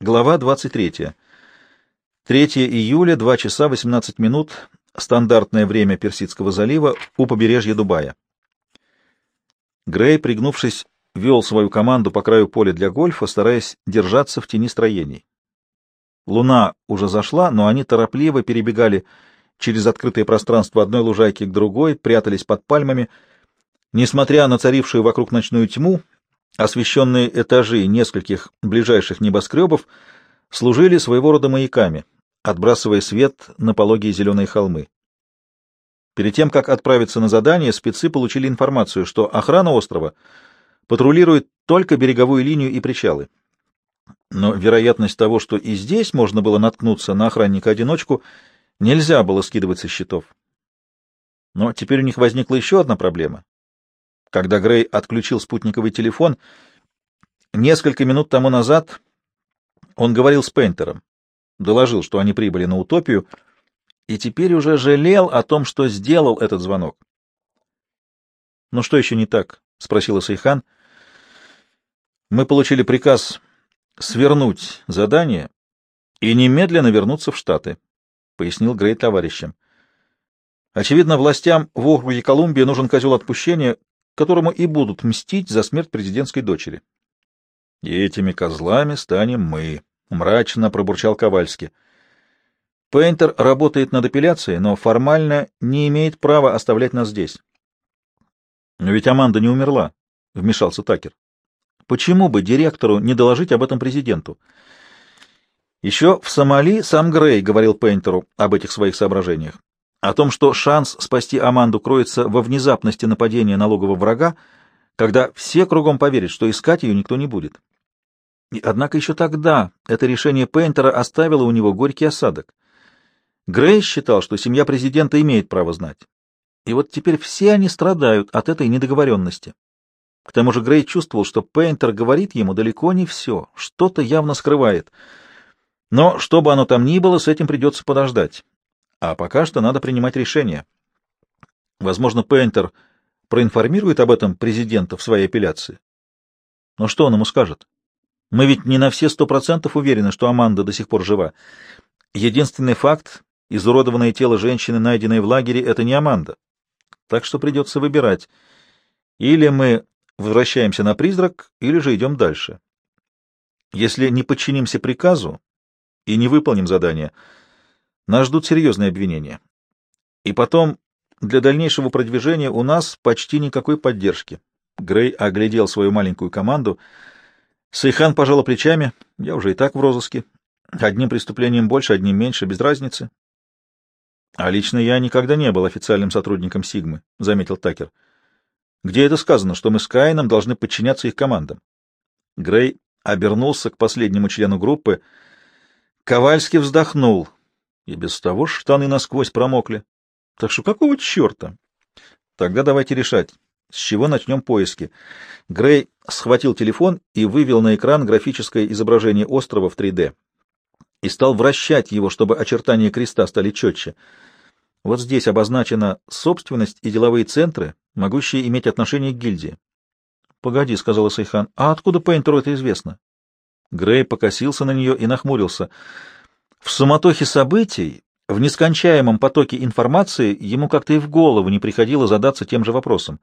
Глава 23. 3 июля, 2 часа 18 минут, стандартное время Персидского залива у побережья Дубая. Грей, пригнувшись, вел свою команду по краю поля для гольфа, стараясь держаться в тени строений. Луна уже зашла, но они торопливо перебегали через открытое пространство одной лужайки к другой, прятались под пальмами. Несмотря на царившую вокруг ночную тьму, освещенные этажи нескольких ближайших небоскребов служили своего рода маяками, отбрасывая свет на пологие зеленые холмы. Перед тем, как отправиться на задание, спецы получили информацию, что охрана острова патрулирует только береговую линию и причалы. Но вероятность того, что и здесь можно было наткнуться на охранника-одиночку, нельзя было скидывать со счетов. Но теперь у них возникла еще одна проблема. Когда Грей отключил спутниковый телефон, несколько минут тому назад он говорил с Пейнтером, доложил, что они прибыли на утопию, и теперь уже жалел о том, что сделал этот звонок. — Ну что еще не так? — спросила Сайхан. — Мы получили приказ свернуть задание и немедленно вернуться в Штаты, — пояснил Грей товарищам. Очевидно, властям в округе Колумбия нужен козел отпущения, которому и будут мстить за смерть президентской дочери. — И этими козлами станем мы, — мрачно пробурчал Ковальский. Пейнтер работает над апелляцией, но формально не имеет права оставлять нас здесь. — Но ведь Аманда не умерла, — вмешался Такер. — Почему бы директору не доложить об этом президенту? Еще в Сомали сам Грей говорил Пейнтеру об этих своих соображениях о том, что шанс спасти Аманду кроется во внезапности нападения налогового врага, когда все кругом поверят, что искать ее никто не будет. И однако еще тогда это решение Пейнтера оставило у него горький осадок. Грей считал, что семья президента имеет право знать. И вот теперь все они страдают от этой недоговоренности. К тому же Грей чувствовал, что Пейнтер говорит ему далеко не все, что-то явно скрывает. Но, что бы оно там ни было, с этим придется подождать. А пока что надо принимать решение. Возможно, Пейнтер проинформирует об этом президента в своей апелляции. Но что он ему скажет? Мы ведь не на все сто процентов уверены, что Аманда до сих пор жива. Единственный факт — изуродованное тело женщины, найденное в лагере, — это не Аманда. Так что придется выбирать. Или мы возвращаемся на призрак, или же идем дальше. Если не подчинимся приказу и не выполним задание — нас ждут серьезные обвинения. И потом, для дальнейшего продвижения у нас почти никакой поддержки. Грей оглядел свою маленькую команду. Сайхан пожала плечами. Я уже и так в розыске. Одним преступлением больше, одним меньше, без разницы. А лично я никогда не был официальным сотрудником Сигмы, — заметил Такер. Где это сказано, что мы с Каином должны подчиняться их командам? Грей обернулся к последнему члену группы. Ковальский вздохнул. И без того штаны насквозь промокли. Так что какого черта? Тогда давайте решать, с чего начнем поиски. Грей схватил телефон и вывел на экран графическое изображение острова в 3D. И стал вращать его, чтобы очертания креста стали четче. Вот здесь обозначена собственность и деловые центры, могущие иметь отношение к гильдии. — Погоди, — сказала Сайхан, — а откуда Пейнтеру это известно? Грей покосился на нее и нахмурился — в суматохе событий, в нескончаемом потоке информации, ему как-то и в голову не приходило задаться тем же вопросом.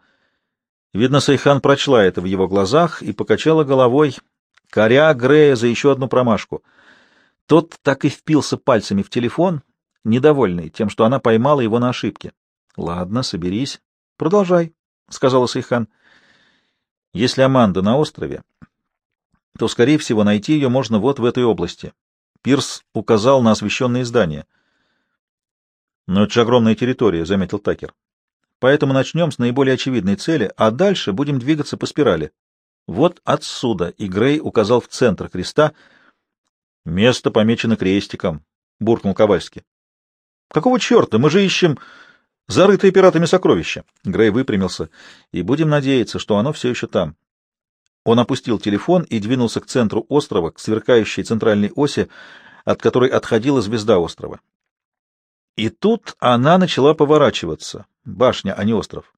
Видно, Сайхан прочла это в его глазах и покачала головой, коря Грея за еще одну промашку. Тот так и впился пальцами в телефон, недовольный тем, что она поймала его на ошибке. — Ладно, соберись. — Продолжай, — сказала Сайхан. — Если Аманда на острове, то, скорее всего, найти ее можно вот в этой области. Пирс указал на освещенные здания. «Но это же огромная территория», — заметил Такер. «Поэтому начнем с наиболее очевидной цели, а дальше будем двигаться по спирали. Вот отсюда», — и Грей указал в центр креста. «Место помечено крестиком», — буркнул Ковальский. «Какого черта? Мы же ищем зарытые пиратами сокровища». Грей выпрямился. «И будем надеяться, что оно все еще там». Он опустил телефон и двинулся к центру острова, к сверкающей центральной оси, от которой отходила звезда острова. И тут она начала поворачиваться. Башня, а не остров.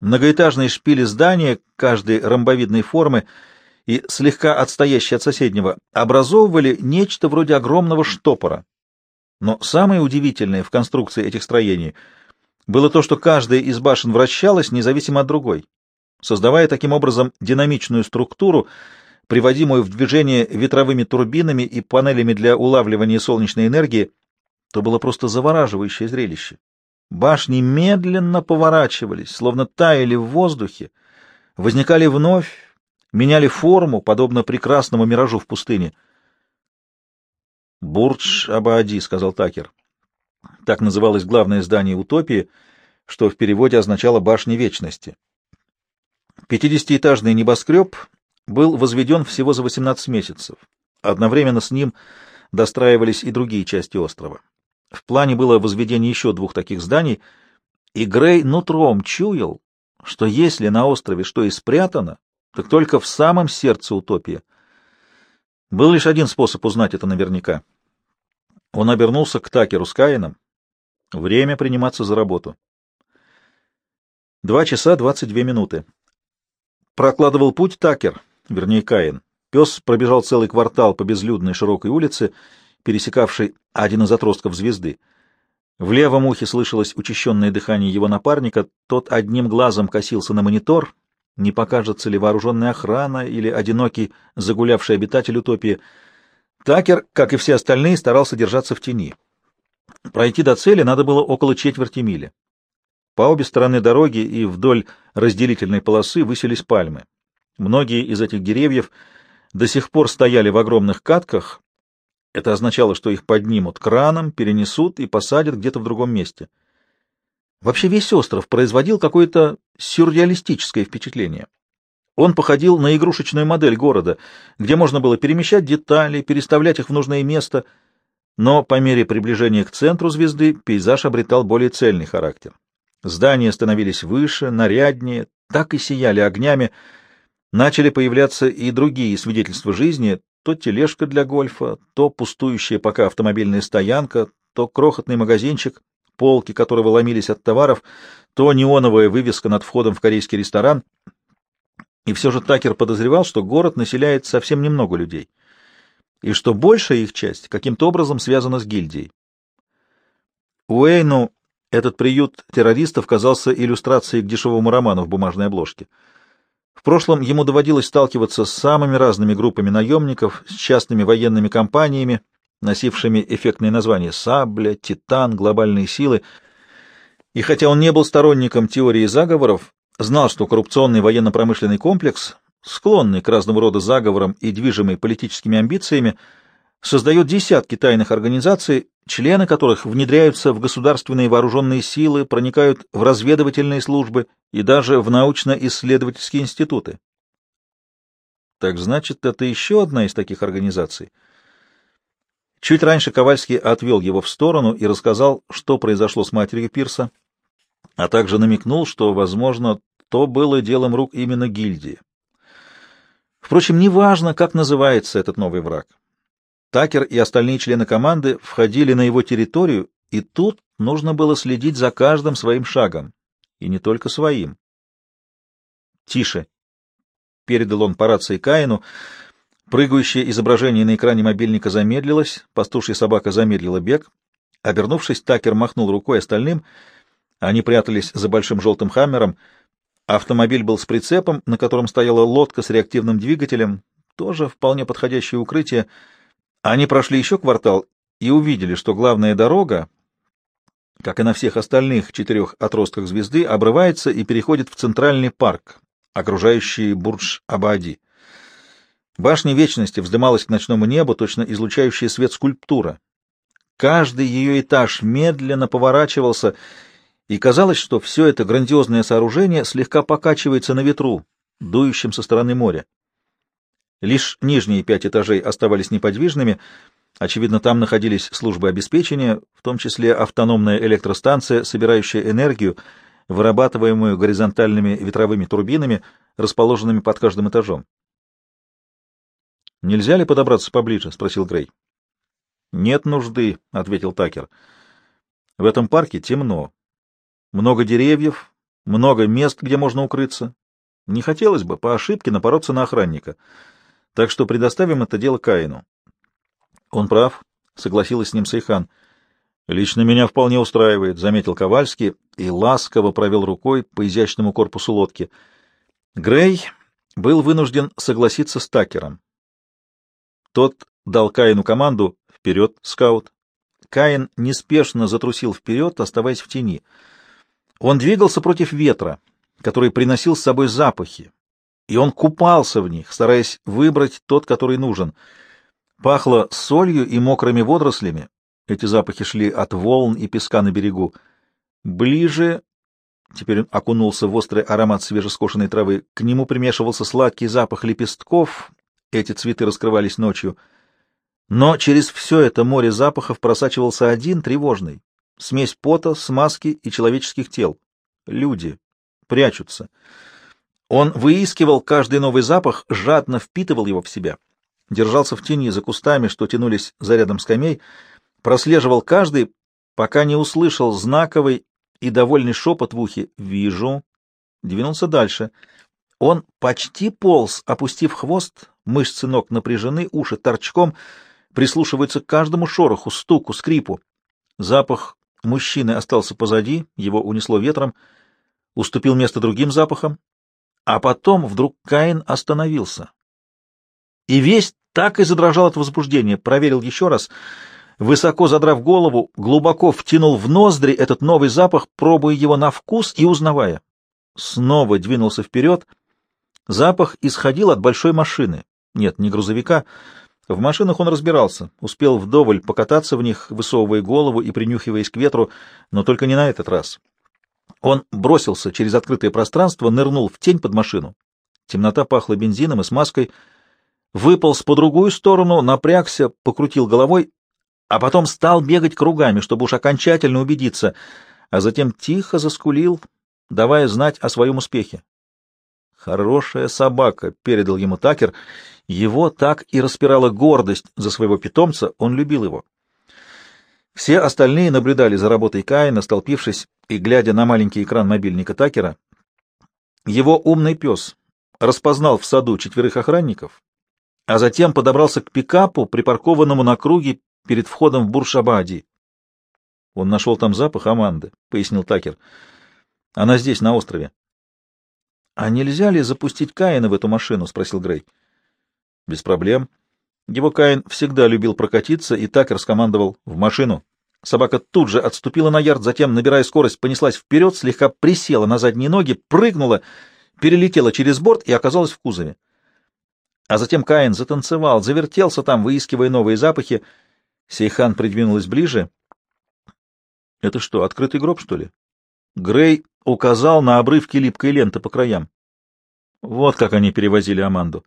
Многоэтажные шпили здания, каждой ромбовидной формы, и слегка отстоящие от соседнего, образовывали нечто вроде огромного штопора. Но самое удивительное в конструкции этих строений было то, что каждая из башен вращалась независимо от другой, создавая таким образом динамичную структуру, приводимую в движение ветровыми турбинами и панелями для улавливания солнечной энергии, то было просто завораживающее зрелище. Башни медленно поворачивались, словно таяли в воздухе, возникали вновь, меняли форму, подобно прекрасному миражу в пустыне. «Бурдж Абаади», — сказал Такер. Так называлось главное здание утопии, что в переводе означало «башня вечности». Пятидесятиэтажный небоскреб был возведен всего за 18 месяцев. Одновременно с ним достраивались и другие части острова. В плане было возведение еще двух таких зданий, и Грей нутром чуял, что если на острове что и спрятано, так только в самом сердце утопии. Был лишь один способ узнать это наверняка. Он обернулся к Такеру с Каином. Время приниматься за работу. Два часа двадцать две минуты. Прокладывал путь Такер, вернее Каин. Пес пробежал целый квартал по безлюдной широкой улице, пересекавшей один из отростков звезды. В левом ухе слышалось учащенное дыхание его напарника, тот одним глазом косился на монитор, не покажется ли вооруженная охрана или одинокий загулявший обитатель утопии. Такер, как и все остальные, старался держаться в тени. Пройти до цели надо было около четверти мили. По обе стороны дороги и вдоль разделительной полосы высились пальмы. Многие из этих деревьев до сих пор стояли в огромных катках. Это означало, что их поднимут краном, перенесут и посадят где-то в другом месте. Вообще весь остров производил какое-то сюрреалистическое впечатление. Он походил на игрушечную модель города, где можно было перемещать детали, переставлять их в нужное место, но по мере приближения к центру звезды пейзаж обретал более цельный характер. Здания становились выше, наряднее, так и сияли огнями. Начали появляться и другие свидетельства жизни, то тележка для гольфа, то пустующая пока автомобильная стоянка, то крохотный магазинчик, полки которого ломились от товаров, то неоновая вывеска над входом в корейский ресторан. И все же Такер подозревал, что город населяет совсем немного людей, и что большая их часть каким-то образом связана с гильдией. Уэйну этот приют террористов казался иллюстрацией к дешевому роману в бумажной обложке. В прошлом ему доводилось сталкиваться с самыми разными группами наемников, с частными военными компаниями, носившими эффектные названия «Сабля», «Титан», «Глобальные силы». И хотя он не был сторонником теории заговоров, знал, что коррупционный военно-промышленный комплекс, склонный к разного рода заговорам и движимый политическими амбициями, создает десятки тайных организаций, члены которых внедряются в государственные вооруженные силы, проникают в разведывательные службы и даже в научно-исследовательские институты. Так значит, это еще одна из таких организаций. Чуть раньше Ковальский отвел его в сторону и рассказал, что произошло с матерью Пирса, а также намекнул, что, возможно, то было делом рук именно гильдии. Впрочем, неважно, как называется этот новый враг. Такер и остальные члены команды входили на его территорию, и тут нужно было следить за каждым своим шагом, и не только своим. «Тише!» — передал он по рации Каину. Прыгающее изображение на экране мобильника замедлилось, пастушья собака замедлила бег. Обернувшись, Такер махнул рукой остальным. Они прятались за большим желтым хаммером. Автомобиль был с прицепом, на котором стояла лодка с реактивным двигателем, тоже вполне подходящее укрытие — они прошли еще квартал и увидели, что главная дорога, как и на всех остальных четырех отростках звезды, обрывается и переходит в центральный парк, окружающий Бурдж-Абади. Башня Вечности вздымалась к ночному небу, точно излучающая свет скульптура. Каждый ее этаж медленно поворачивался, и казалось, что все это грандиозное сооружение слегка покачивается на ветру, дующем со стороны моря. Лишь нижние пять этажей оставались неподвижными. Очевидно, там находились службы обеспечения, в том числе автономная электростанция, собирающая энергию, вырабатываемую горизонтальными ветровыми турбинами, расположенными под каждым этажом. «Нельзя ли подобраться поближе?» — спросил Грей. «Нет нужды», — ответил Такер. «В этом парке темно. Много деревьев, много мест, где можно укрыться. Не хотелось бы по ошибке напороться на охранника». Так что предоставим это дело Каину. — Он прав, — согласилась с ним Сейхан. — Лично меня вполне устраивает, — заметил Ковальский и ласково провел рукой по изящному корпусу лодки. Грей был вынужден согласиться с Такером. Тот дал Каину команду «Вперед, скаут!». Каин неспешно затрусил вперед, оставаясь в тени. Он двигался против ветра, который приносил с собой запахи, и он купался в них, стараясь выбрать тот, который нужен. Пахло солью и мокрыми водорослями. Эти запахи шли от волн и песка на берегу. Ближе, теперь он окунулся в острый аромат свежескошенной травы, к нему примешивался сладкий запах лепестков, эти цветы раскрывались ночью. Но через все это море запахов просачивался один тревожный — смесь пота, смазки и человеческих тел. Люди прячутся. Он выискивал каждый новый запах, жадно впитывал его в себя. Держался в тени за кустами, что тянулись за рядом скамей, прослеживал каждый, пока не услышал знаковый и довольный шепот в ухе «Вижу». Двинулся дальше. Он почти полз, опустив хвост, мышцы ног напряжены, уши торчком, прислушиваются к каждому шороху, стуку, скрипу. Запах мужчины остался позади, его унесло ветром, уступил место другим запахам, а потом вдруг Каин остановился. И весь так и задрожал от возбуждения, проверил еще раз, высоко задрав голову, глубоко втянул в ноздри этот новый запах, пробуя его на вкус и узнавая. Снова двинулся вперед. Запах исходил от большой машины. Нет, не грузовика. В машинах он разбирался, успел вдоволь покататься в них, высовывая голову и принюхиваясь к ветру, но только не на этот раз. Он бросился через открытое пространство, нырнул в тень под машину. Темнота пахла бензином и смазкой. Выполз по другую сторону, напрягся, покрутил головой, а потом стал бегать кругами, чтобы уж окончательно убедиться, а затем тихо заскулил, давая знать о своем успехе. «Хорошая собака», — передал ему Такер. Его так и распирала гордость за своего питомца, он любил его. Все остальные наблюдали за работой Каина, столпившись и глядя на маленький экран мобильника Такера. Его умный пес распознал в саду четверых охранников, а затем подобрался к пикапу, припаркованному на круге перед входом в Буршабади. Он нашел там запах Аманды, — пояснил Такер. Она здесь, на острове. — А нельзя ли запустить Каина в эту машину? — спросил Грей. — Без проблем. Его Каин всегда любил прокатиться, и Такер скомандовал «в машину». Собака тут же отступила на ярд, затем, набирая скорость, понеслась вперед, слегка присела на задние ноги, прыгнула, перелетела через борт и оказалась в кузове. А затем Каин затанцевал, завертелся там, выискивая новые запахи. Сейхан придвинулась ближе. — Это что, открытый гроб, что ли? Грей указал на обрывки липкой ленты по краям. Вот как они перевозили Аманду.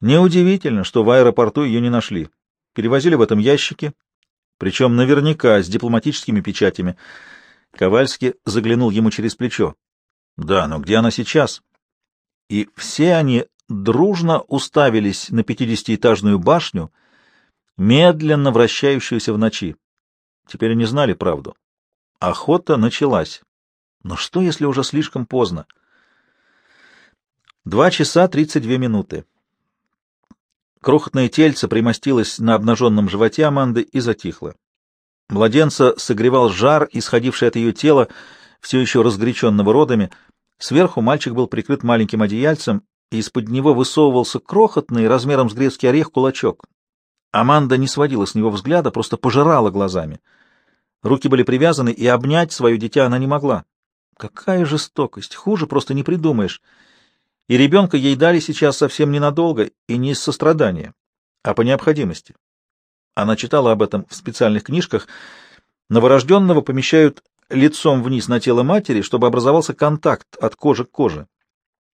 Неудивительно, что в аэропорту ее не нашли. Перевозили в этом ящике, причем наверняка с дипломатическими печатями. Ковальский заглянул ему через плечо. Да, но где она сейчас? И все они дружно уставились на пятидесятиэтажную башню, медленно вращающуюся в ночи. Теперь они знали правду. Охота началась. Но что, если уже слишком поздно? Два часа тридцать две минуты. Крохотное тельце примостилось на обнаженном животе Аманды и затихло. Младенца согревал жар, исходивший от ее тела, все еще разгоряченного родами. Сверху мальчик был прикрыт маленьким одеяльцем, и из-под него высовывался крохотный, размером с грецкий орех, кулачок. Аманда не сводила с него взгляда, просто пожирала глазами — Руки были привязаны, и обнять свое дитя она не могла. Какая жестокость! Хуже просто не придумаешь. И ребенка ей дали сейчас совсем ненадолго, и не из сострадания, а по необходимости. Она читала об этом в специальных книжках. Новорожденного помещают лицом вниз на тело матери, чтобы образовался контакт от кожи к коже.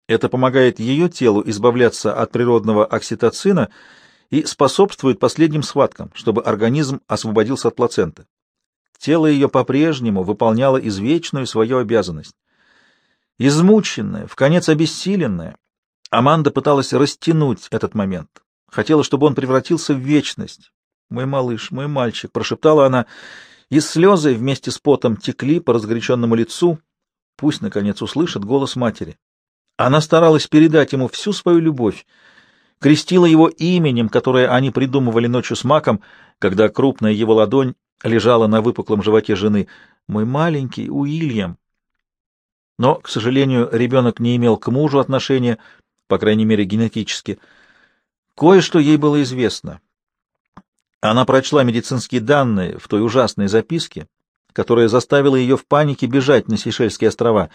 Это помогает ее телу избавляться от природного окситоцина и способствует последним схваткам, чтобы организм освободился от плаценты. Тело ее по-прежнему выполняло извечную свою обязанность. Измученная, в конец обессиленная, Аманда пыталась растянуть этот момент. Хотела, чтобы он превратился в вечность. «Мой малыш, мой мальчик», — прошептала она, и слезы вместе с потом текли по разгоряченному лицу. Пусть, наконец, услышит голос матери. Она старалась передать ему всю свою любовь, крестила его именем, которое они придумывали ночью с маком, когда крупная его ладонь лежала на выпуклом животе жены. «Мой маленький Уильям». Но, к сожалению, ребенок не имел к мужу отношения, по крайней мере, генетически. Кое-что ей было известно. Она прочла медицинские данные в той ужасной записке, которая заставила ее в панике бежать на Сейшельские острова.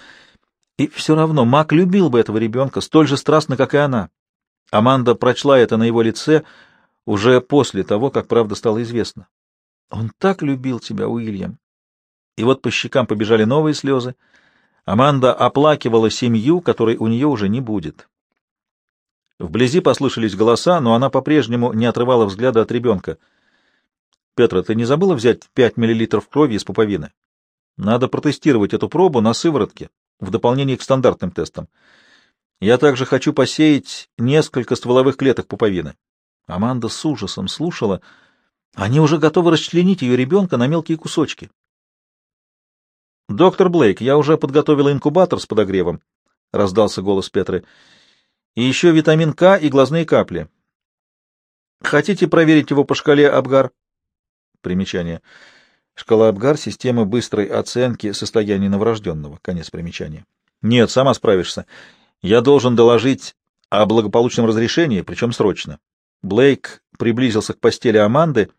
И все равно Мак любил бы этого ребенка столь же страстно, как и она. Аманда прочла это на его лице уже после того, как правда стала известна. «Он так любил тебя, Уильям!» И вот по щекам побежали новые слезы. Аманда оплакивала семью, которой у нее уже не будет. Вблизи послышались голоса, но она по-прежнему не отрывала взгляда от ребенка. «Петра, ты не забыла взять пять миллилитров крови из пуповины? Надо протестировать эту пробу на сыворотке, в дополнение к стандартным тестам. Я также хочу посеять несколько стволовых клеток пуповины». Аманда с ужасом слушала. Они уже готовы расчленить ее ребенка на мелкие кусочки. «Доктор Блейк, я уже подготовила инкубатор с подогревом», — раздался голос Петры. И еще витамин К и глазные капли. Хотите проверить его по шкале Абгар? Примечание. Шкала Абгар — система быстрой оценки состояния новорожденного. Конец примечания. Нет, сама справишься. Я должен доложить о благополучном разрешении, причем срочно. Блейк приблизился к постели Аманды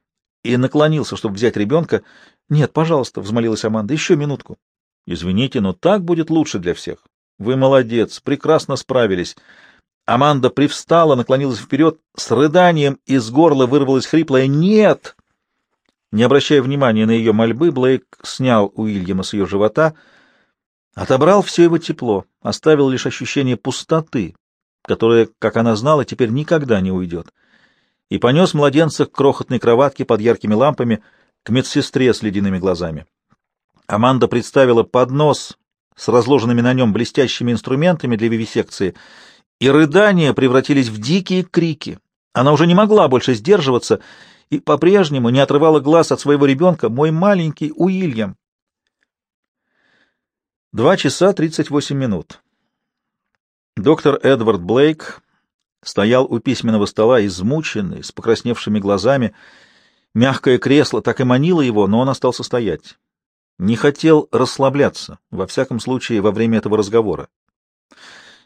и наклонился, чтобы взять ребенка. «Нет, пожалуйста», — взмолилась Аманда, — «еще минутку». «Извините, но так будет лучше для всех. Вы молодец, прекрасно справились». Аманда привстала, наклонилась вперед, с рыданием из горла вырвалось хриплое «Нет!». Не обращая внимания на ее мольбы, Блейк снял Уильяма с ее живота, отобрал все его тепло, оставил лишь ощущение пустоты, которое, как она знала, теперь никогда не уйдет, и понес младенца к крохотной кроватке под яркими лампами к медсестре с ледяными глазами. Аманда представила поднос с разложенными на нем блестящими инструментами для вивисекции — и рыдания превратились в дикие крики. Она уже не могла больше сдерживаться и по-прежнему не отрывала глаз от своего ребенка, мой маленький Уильям. Два часа тридцать восемь минут. Доктор Эдвард Блейк стоял у письменного стола, измученный, с покрасневшими глазами. Мягкое кресло так и манило его, но он остался стоять. Не хотел расслабляться, во всяком случае, во время этого разговора.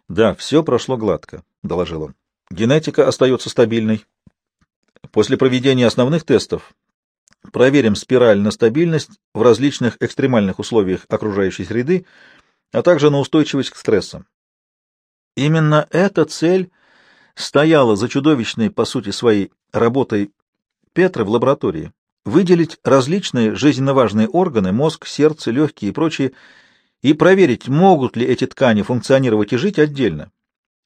Да, все прошло гладко, доложил он. Генетика остается стабильной. После проведения основных тестов проверим спираль на стабильность в различных экстремальных условиях окружающей среды, а также на устойчивость к стрессам. Именно эта цель стояла за чудовищной, по сути своей, работой Петра в лаборатории. Выделить различные жизненно важные органы, мозг, сердце, легкие и прочие, и проверить, могут ли эти ткани функционировать и жить отдельно,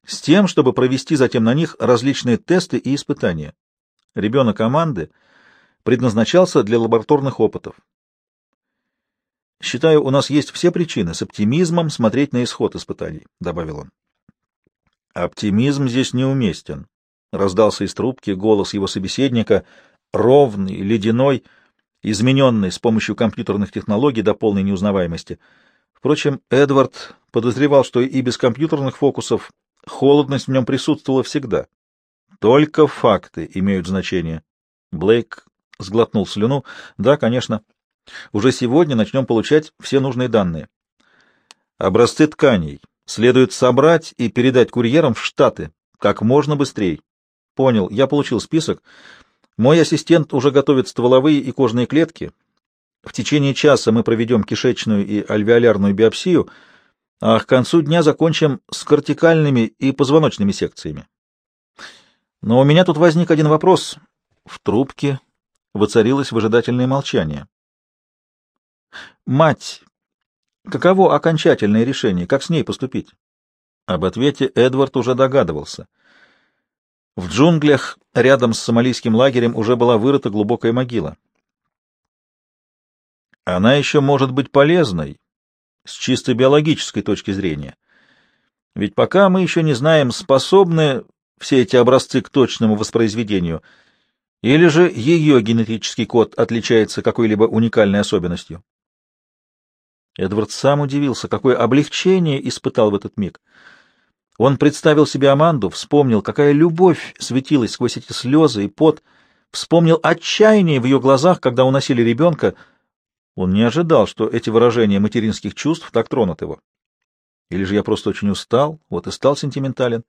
с тем, чтобы провести затем на них различные тесты и испытания. Ребенок команды предназначался для лабораторных опытов. «Считаю, у нас есть все причины с оптимизмом смотреть на исход испытаний», — добавил он. «Оптимизм здесь неуместен», — раздался из трубки голос его собеседника, ровный, ледяной, измененный с помощью компьютерных технологий до полной неузнаваемости — Впрочем, Эдвард подозревал, что и без компьютерных фокусов холодность в нем присутствовала всегда. Только факты имеют значение. Блейк сглотнул слюну. Да, конечно. Уже сегодня начнем получать все нужные данные. Образцы тканей следует собрать и передать курьерам в Штаты как можно быстрее. Понял, я получил список. Мой ассистент уже готовит стволовые и кожные клетки, в течение часа мы проведем кишечную и альвеолярную биопсию, а к концу дня закончим с кортикальными и позвоночными секциями. Но у меня тут возник один вопрос. В трубке воцарилось выжидательное молчание. «Мать, каково окончательное решение? Как с ней поступить?» Об ответе Эдвард уже догадывался. В джунглях рядом с сомалийским лагерем уже была вырыта глубокая могила. Она еще может быть полезной с чисто биологической точки зрения. Ведь пока мы еще не знаем, способны все эти образцы к точному воспроизведению, или же ее генетический код отличается какой-либо уникальной особенностью. Эдвард сам удивился, какое облегчение испытал в этот миг. Он представил себе Аманду, вспомнил, какая любовь светилась сквозь эти слезы и пот, вспомнил отчаяние в ее глазах, когда уносили ребенка. Он не ожидал, что эти выражения материнских чувств так тронут его. Или же я просто очень устал, вот и стал сентиментален.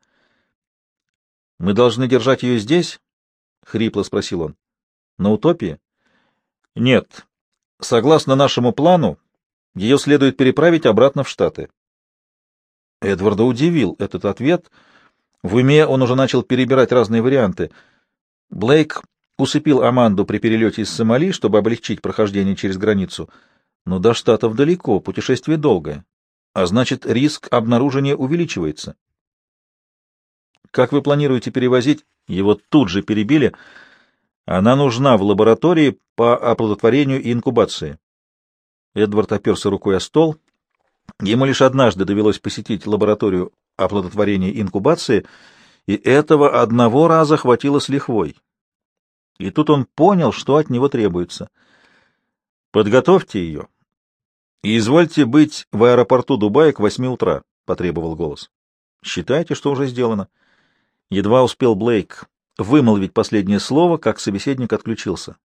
— Мы должны держать ее здесь? — хрипло спросил он. — На утопии? — Нет. Согласно нашему плану, ее следует переправить обратно в Штаты. Эдварда удивил этот ответ. В уме он уже начал перебирать разные варианты. Блейк усыпил Аманду при перелете из Сомали, чтобы облегчить прохождение через границу. Но до Штатов далеко, путешествие долгое, а значит, риск обнаружения увеличивается. Как вы планируете перевозить? Его тут же перебили. Она нужна в лаборатории по оплодотворению и инкубации. Эдвард оперся рукой о стол — Ему лишь однажды довелось посетить лабораторию оплодотворения и инкубации, и этого одного раза хватило с лихвой. И тут он понял, что от него требуется. «Подготовьте ее и извольте быть в аэропорту Дубая к восьми утра», — потребовал голос. «Считайте, что уже сделано». Едва успел Блейк вымолвить последнее слово, как собеседник отключился.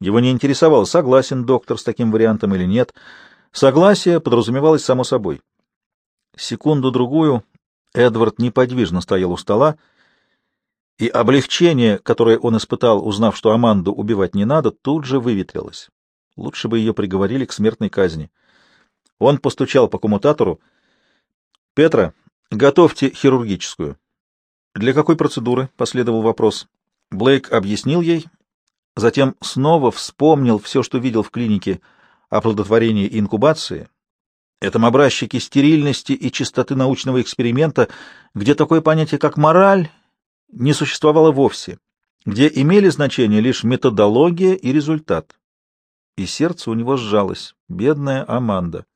Его не интересовало, согласен доктор с таким вариантом или нет — Согласие подразумевалось само собой. Секунду-другую Эдвард неподвижно стоял у стола, и облегчение, которое он испытал, узнав, что Аманду убивать не надо, тут же выветрилось. Лучше бы ее приговорили к смертной казни. Он постучал по коммутатору. — Петра, готовьте хирургическую. — Для какой процедуры? — последовал вопрос. Блейк объяснил ей, затем снова вспомнил все, что видел в клинике — оплодотворения и инкубации, этом образчике стерильности и чистоты научного эксперимента, где такое понятие, как мораль, не существовало вовсе, где имели значение лишь методология и результат. И сердце у него сжалось. Бедная Аманда.